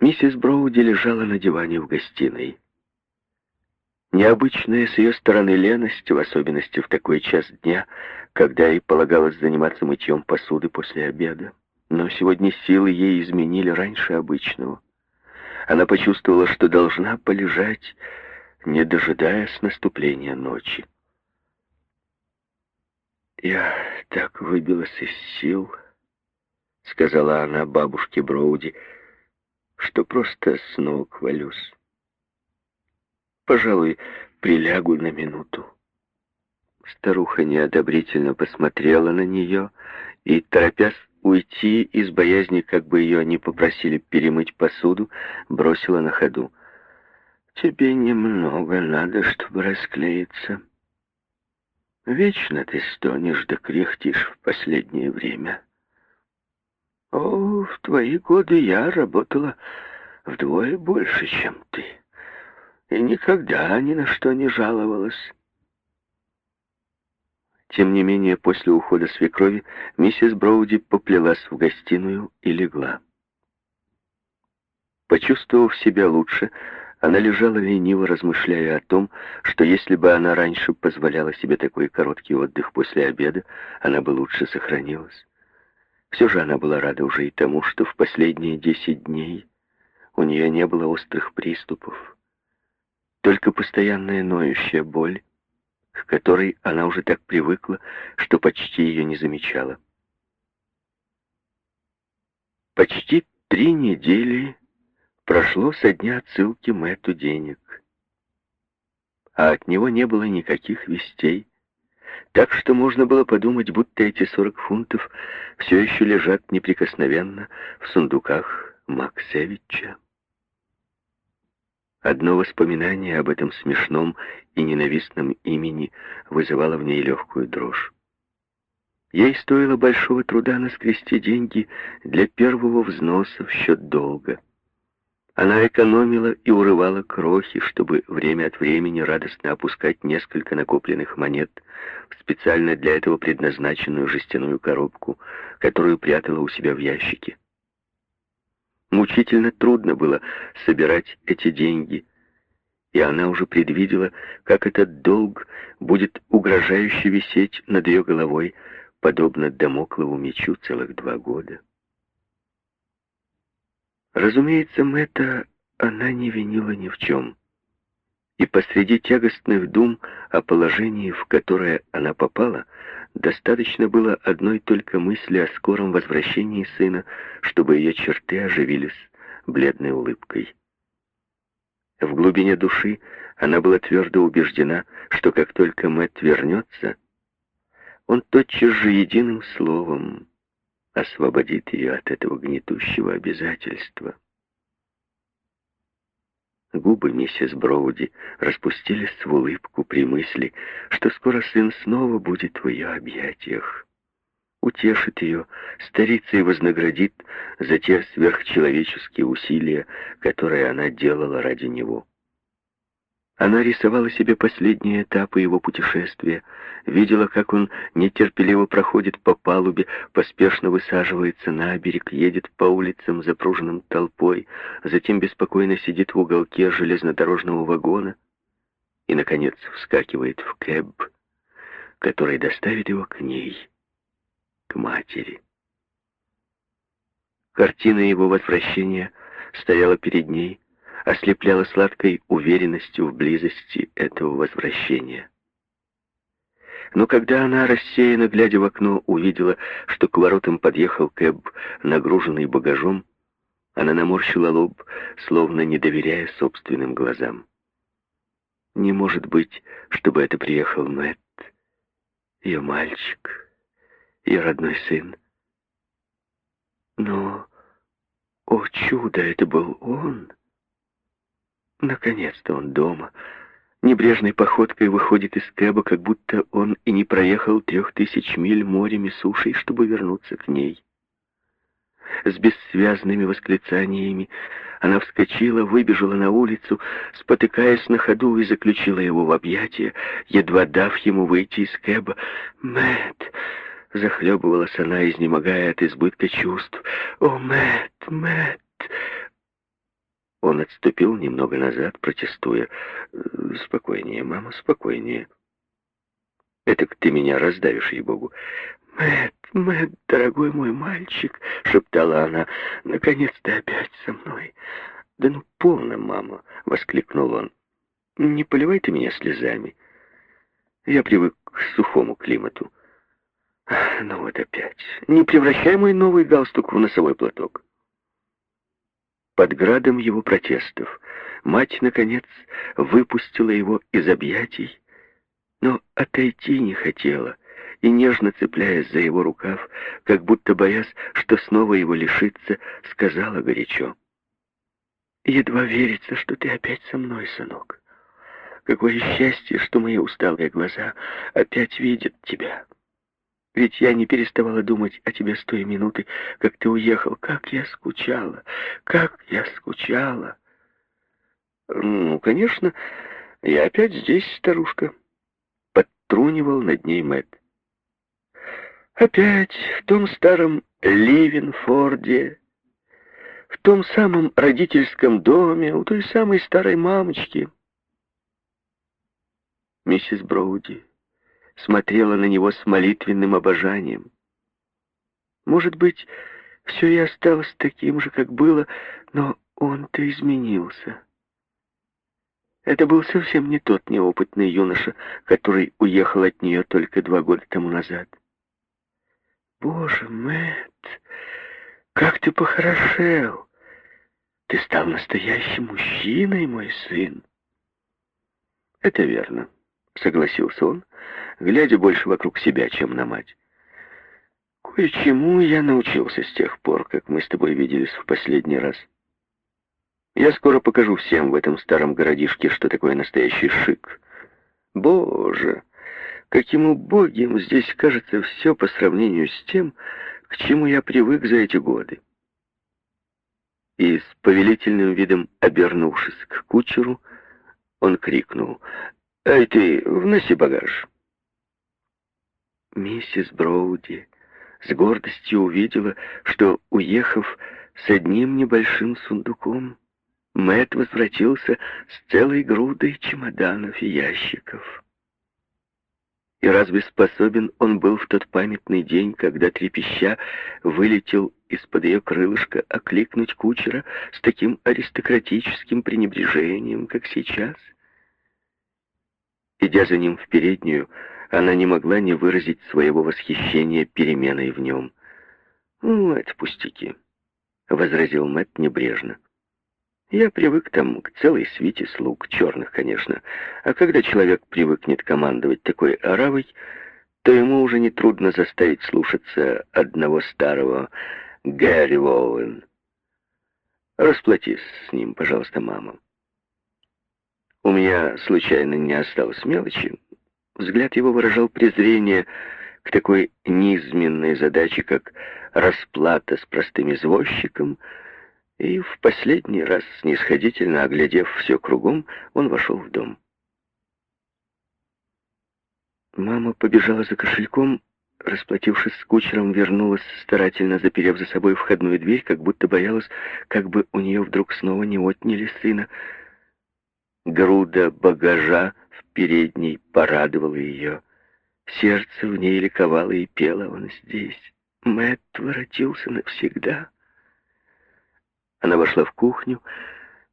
Миссис Броуди лежала на диване в гостиной. Необычная с ее стороны леность, в особенности в такой час дня, когда ей полагалось заниматься мытьем посуды после обеда. Но сегодня силы ей изменили раньше обычного. Она почувствовала, что должна полежать, не дожидаясь наступления ночи. «Я так выбилась из сил», — сказала она бабушке Броуди, — «что просто с ног валюсь. Пожалуй, прилягу на минуту». Старуха неодобрительно посмотрела на нее и, торопясь уйти из боязни, как бы ее не попросили перемыть посуду, бросила на ходу. «Тебе немного надо, чтобы расклеиться. Вечно ты стонешь да кряхтишь в последнее время. О, в твои годы я работала вдвое больше, чем ты, и никогда ни на что не жаловалась». Тем не менее, после ухода свекрови, миссис Броуди поплелась в гостиную и легла. Почувствовав себя лучше, она лежала лениво, размышляя о том, что если бы она раньше позволяла себе такой короткий отдых после обеда, она бы лучше сохранилась. Все же она была рада уже и тому, что в последние десять дней у нее не было острых приступов. Только постоянная ноющая боль к которой она уже так привыкла, что почти ее не замечала. Почти три недели прошло со дня отсылки Мэтту денег, а от него не было никаких вестей, так что можно было подумать, будто эти сорок фунтов все еще лежат неприкосновенно в сундуках Максевича. Одно воспоминание об этом смешном и ненавистном имени вызывало в ней легкую дрожь. Ей стоило большого труда наскрести деньги для первого взноса в счет долга. Она экономила и урывала крохи, чтобы время от времени радостно опускать несколько накопленных монет в специально для этого предназначенную жестяную коробку, которую прятала у себя в ящике. Мучительно трудно было собирать эти деньги, и она уже предвидела, как этот долг будет угрожающе висеть над ее головой, подобно домоклову мечу целых два года. Разумеется, Мэтта она не винила ни в чем. И посреди тягостных дум о положении, в которое она попала, Достаточно было одной только мысли о скором возвращении сына, чтобы ее черты оживились бледной улыбкой. В глубине души она была твердо убеждена, что как только Мэтт вернется, он тотчас же единым словом освободит ее от этого гнетущего обязательства. Губы миссис Броуди распустились в улыбку при мысли, что скоро сын снова будет в ее объятиях. Утешит ее, старится и вознаградит за те сверхчеловеческие усилия, которые она делала ради него. Она рисовала себе последние этапы его путешествия, видела, как он нетерпеливо проходит по палубе, поспешно высаживается на берег, едет по улицам, запруженным толпой, затем беспокойно сидит в уголке железнодорожного вагона и, наконец, вскакивает в кэб, который доставит его к ней, к матери. Картина его возвращения стояла перед ней, ослепляла сладкой уверенностью в близости этого возвращения. Но когда она, рассеянно глядя в окно, увидела, что к воротам подъехал Кэб, нагруженный багажом, она наморщила лоб, словно не доверяя собственным глазам. Не может быть, чтобы это приехал Мэтт, ее мальчик, ее родной сын. Но, о чудо, это был он! Наконец-то он дома. Небрежной походкой выходит из Кэба, как будто он и не проехал трех тысяч миль морем и сушей, чтобы вернуться к ней. С бессвязными восклицаниями она вскочила, выбежала на улицу, спотыкаясь на ходу и заключила его в объятия, едва дав ему выйти из Кэба. «Мэтт!» — захлебывалась она, изнемогая от избытка чувств. «О, Мэтт, Мэтт!» Он отступил немного назад, протестуя. «Спокойнее, мама, спокойнее. Это ты меня раздавишь, ей-богу». «Мэтт, Мэтт, дорогой мой мальчик», — шептала она, — «наконец ты опять со мной». «Да ну полно, мама!» — воскликнул он. «Не поливай ты меня слезами. Я привык к сухому климату». «Ну вот опять. Не превращай мой новый галстук в носовой платок». Под градом его протестов мать, наконец, выпустила его из объятий, но отойти не хотела, и, нежно цепляясь за его рукав, как будто боясь, что снова его лишится, сказала горячо. «Едва верится, что ты опять со мной, сынок. Какое счастье, что мои усталые глаза опять видят тебя». Ведь я не переставала думать о тебе с той минуты, как ты уехал. Как я скучала, как я скучала. Ну, конечно, я опять здесь, старушка. Подтрунивал над ней Мэтт. Опять в том старом Ливенфорде, в том самом родительском доме, у той самой старой мамочки. Миссис Броуди смотрела на него с молитвенным обожанием. Может быть, все и осталось таким же, как было, но он-то изменился. Это был совсем не тот неопытный юноша, который уехал от нее только два года тому назад. «Боже, Мэтт, как ты похорошел! Ты стал настоящим мужчиной, мой сын!» «Это верно», — согласился он, глядя больше вокруг себя, чем на мать. «Кое-чему я научился с тех пор, как мы с тобой виделись в последний раз. Я скоро покажу всем в этом старом городишке, что такое настоящий шик. Боже, каким убогим здесь кажется все по сравнению с тем, к чему я привык за эти годы». И с повелительным видом, обернувшись к кучеру, он крикнул «Эй ты, вноси багаж!» Миссис Броуди с гордостью увидела, что, уехав с одним небольшим сундуком, Мэтт возвратился с целой грудой чемоданов и ящиков. И разве способен он был в тот памятный день, когда трепеща вылетел из-под ее крылышка окликнуть кучера с таким аристократическим пренебрежением, как сейчас? Идя за ним в переднюю, она не могла не выразить своего восхищения переменой в нем. «Ну, это пустяки», — возразил Мэтт небрежно. «Я привык там к целой свите слуг, черных, конечно, а когда человек привыкнет командовать такой оравой, то ему уже нетрудно заставить слушаться одного старого Гэри Воуэн. Расплатись с ним, пожалуйста, мама. У меня случайно не осталось мелочи, Взгляд его выражал презрение к такой низменной задаче, как расплата с простым извозчиком, и в последний раз, снисходительно оглядев все кругом, он вошел в дом. Мама побежала за кошельком, расплатившись с кучером, вернулась, старательно заперев за собой входную дверь, как будто боялась, как бы у нее вдруг снова не отняли сына. Груда багажа в передней порадовала ее. Сердце в ней ликовало и пело он здесь. Мэтт воротился навсегда. Она вошла в кухню,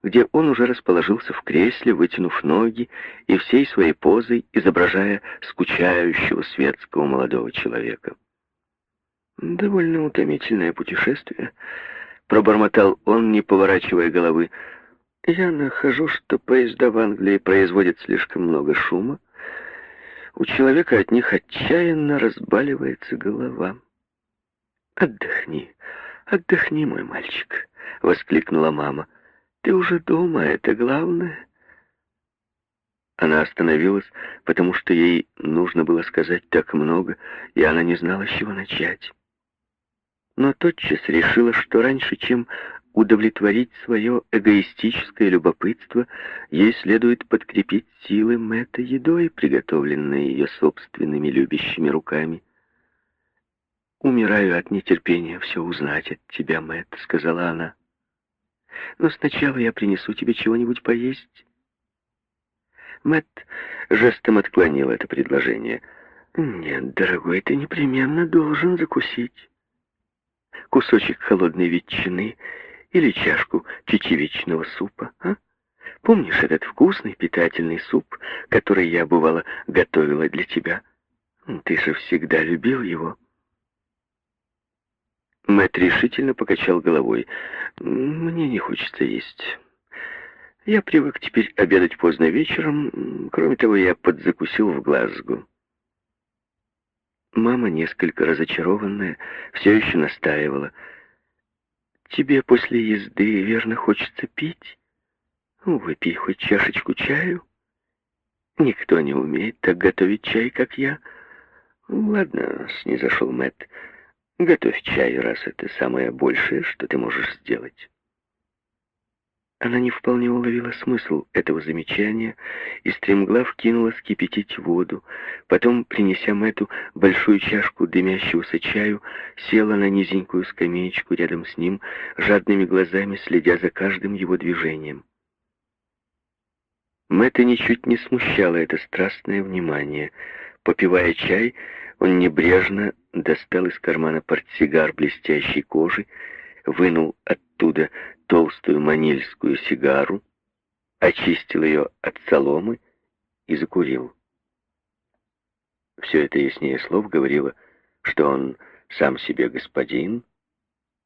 где он уже расположился в кресле, вытянув ноги и всей своей позой изображая скучающего светского молодого человека. «Довольно утомительное путешествие», — пробормотал он, не поворачивая головы. Я нахожу, что поезда в Англии производят слишком много шума. У человека от них отчаянно разбаливается голова. «Отдохни, отдохни, мой мальчик», — воскликнула мама. «Ты уже дома, это главное». Она остановилась, потому что ей нужно было сказать так много, и она не знала, с чего начать. Но тотчас решила, что раньше, чем удовлетворить свое эгоистическое любопытство, ей следует подкрепить силы Мэтта едой, приготовленной ее собственными любящими руками. «Умираю от нетерпения все узнать от тебя, Мэтт», — сказала она. Но сначала я принесу тебе чего-нибудь поесть. Мэтт жестом отклонил это предложение. «Нет, дорогой, ты непременно должен закусить. Кусочек холодной ветчины или чашку чечевичного супа, а? Помнишь этот вкусный питательный суп, который я, бывало, готовила для тебя? Ты же всегда любил его». Мэтт решительно покачал головой. «Мне не хочется есть. Я привык теперь обедать поздно вечером. Кроме того, я подзакусил в Глазго». Мама, несколько разочарованная, все еще настаивала. «Тебе после езды, верно, хочется пить? Выпей хоть чашечку чаю. Никто не умеет так готовить чай, как я». «Ладно», — снизошел Мэтт. Готовь чай, раз это самое большее, что ты можешь сделать. Она не вполне уловила смысл этого замечания и стремглав кинулась кипятить воду. Потом, принеся Мэтту большую чашку дымящегося чаю, села на низенькую скамеечку рядом с ним, жадными глазами следя за каждым его движением. Мэтта ничуть не смущало это страстное внимание. Попивая чай, он небрежно достал из кармана портсигар блестящей кожи, вынул оттуда толстую манильскую сигару, очистил ее от соломы и закурил. Все это яснее слов говорило, что он сам себе господин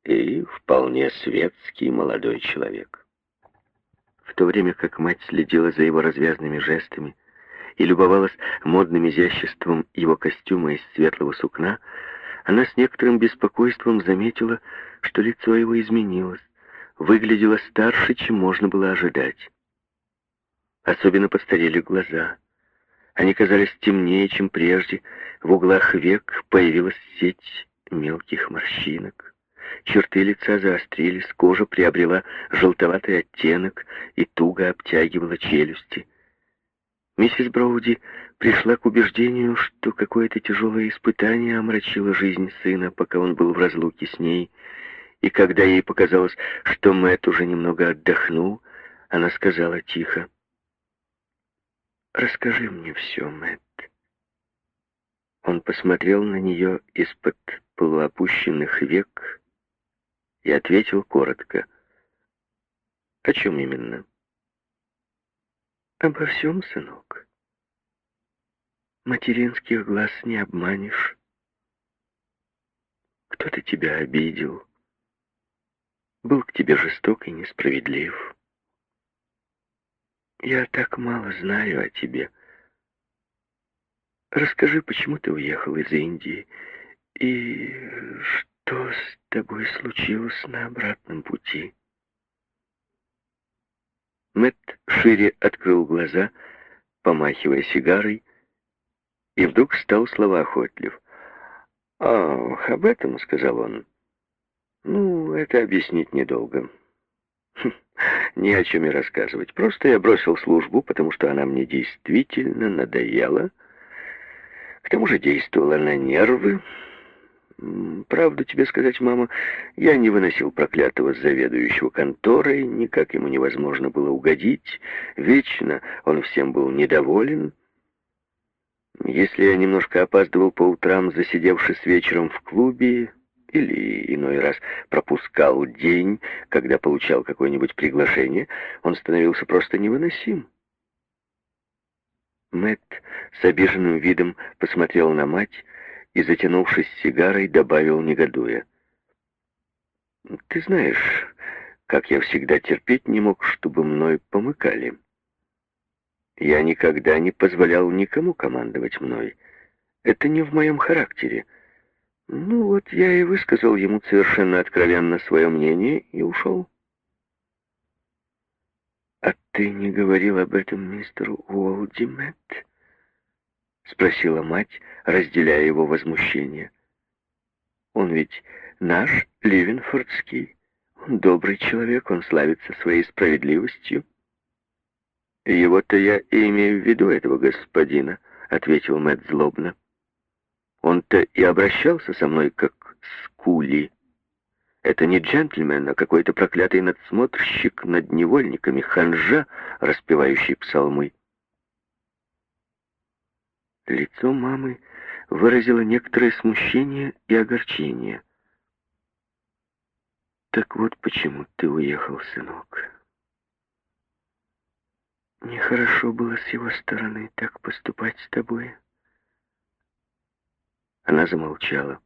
и вполне светский молодой человек. В то время как мать следила за его развязными жестами, и любовалась модным изяществом его костюма из светлого сукна, она с некоторым беспокойством заметила, что лицо его изменилось, выглядело старше, чем можно было ожидать. Особенно постарели глаза. Они казались темнее, чем прежде. В углах век появилась сеть мелких морщинок. Черты лица заострились, кожа приобрела желтоватый оттенок и туго обтягивала челюсти. Миссис Броуди пришла к убеждению, что какое-то тяжелое испытание омрачило жизнь сына, пока он был в разлуке с ней, и когда ей показалось, что Мэтт уже немного отдохнул, она сказала тихо, «Расскажи мне все, Мэтт». Он посмотрел на нее из-под полуопущенных век и ответил коротко, «О чем именно?» Обо всем, сынок. Материнских глаз не обманешь. Кто-то тебя обидел. Был к тебе жесток и несправедлив. Я так мало знаю о тебе. Расскажи, почему ты уехал из Индии и что с тобой случилось на обратном пути. Мэтт шире открыл глаза, помахивая сигарой, и вдруг стал словоохотлив. «Ах, об этом», — сказал он. «Ну, это объяснить недолго. Хм, ни о чем и рассказывать. Просто я бросил службу, потому что она мне действительно надоела. К тому же действовала на нервы. Правду тебе сказать, мама, я не выносил проклятого заведующего конторой, никак ему невозможно было угодить, вечно он всем был недоволен. Если я немножко опаздывал по утрам, засидевшись вечером в клубе, или иной раз пропускал день, когда получал какое-нибудь приглашение, он становился просто невыносим. Мэтт с обиженным видом посмотрел на мать, и, затянувшись сигарой, добавил, негодуя. «Ты знаешь, как я всегда терпеть не мог, чтобы мной помыкали. Я никогда не позволял никому командовать мной. Это не в моем характере. Ну вот я и высказал ему совершенно откровенно свое мнение и ушел». «А ты не говорил об этом мистеру Уолди, Мэтт?» — спросила мать, разделяя его возмущение. «Он ведь наш Ливенфордский. Он добрый человек, он славится своей справедливостью». «Его-то я и имею в виду, этого господина», — ответил Мэтт злобно. «Он-то и обращался со мной как с кули. Это не джентльмен, а какой-то проклятый надсмотрщик над невольниками, ханжа, распевающий псалмы. Лицо мамы выразило некоторое смущение и огорчение. «Так вот почему ты уехал, сынок. Нехорошо было с его стороны так поступать с тобой». Она замолчала.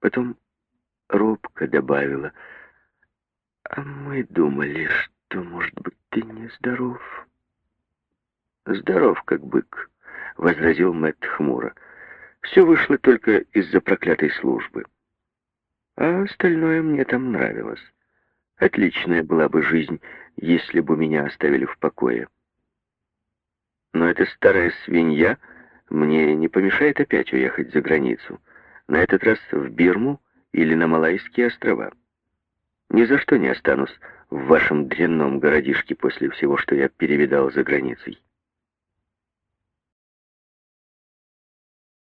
Потом робко добавила, «А мы думали, что, может быть, ты нездоров». «Здоров, как бык», — возразил Мэтт хмуро. «Все вышло только из-за проклятой службы. А остальное мне там нравилось. Отличная была бы жизнь, если бы меня оставили в покое. Но эта старая свинья мне не помешает опять уехать за границу. На этот раз в Бирму или на Малайские острова. Ни за что не останусь в вашем дрянном городишке после всего, что я перевидал за границей.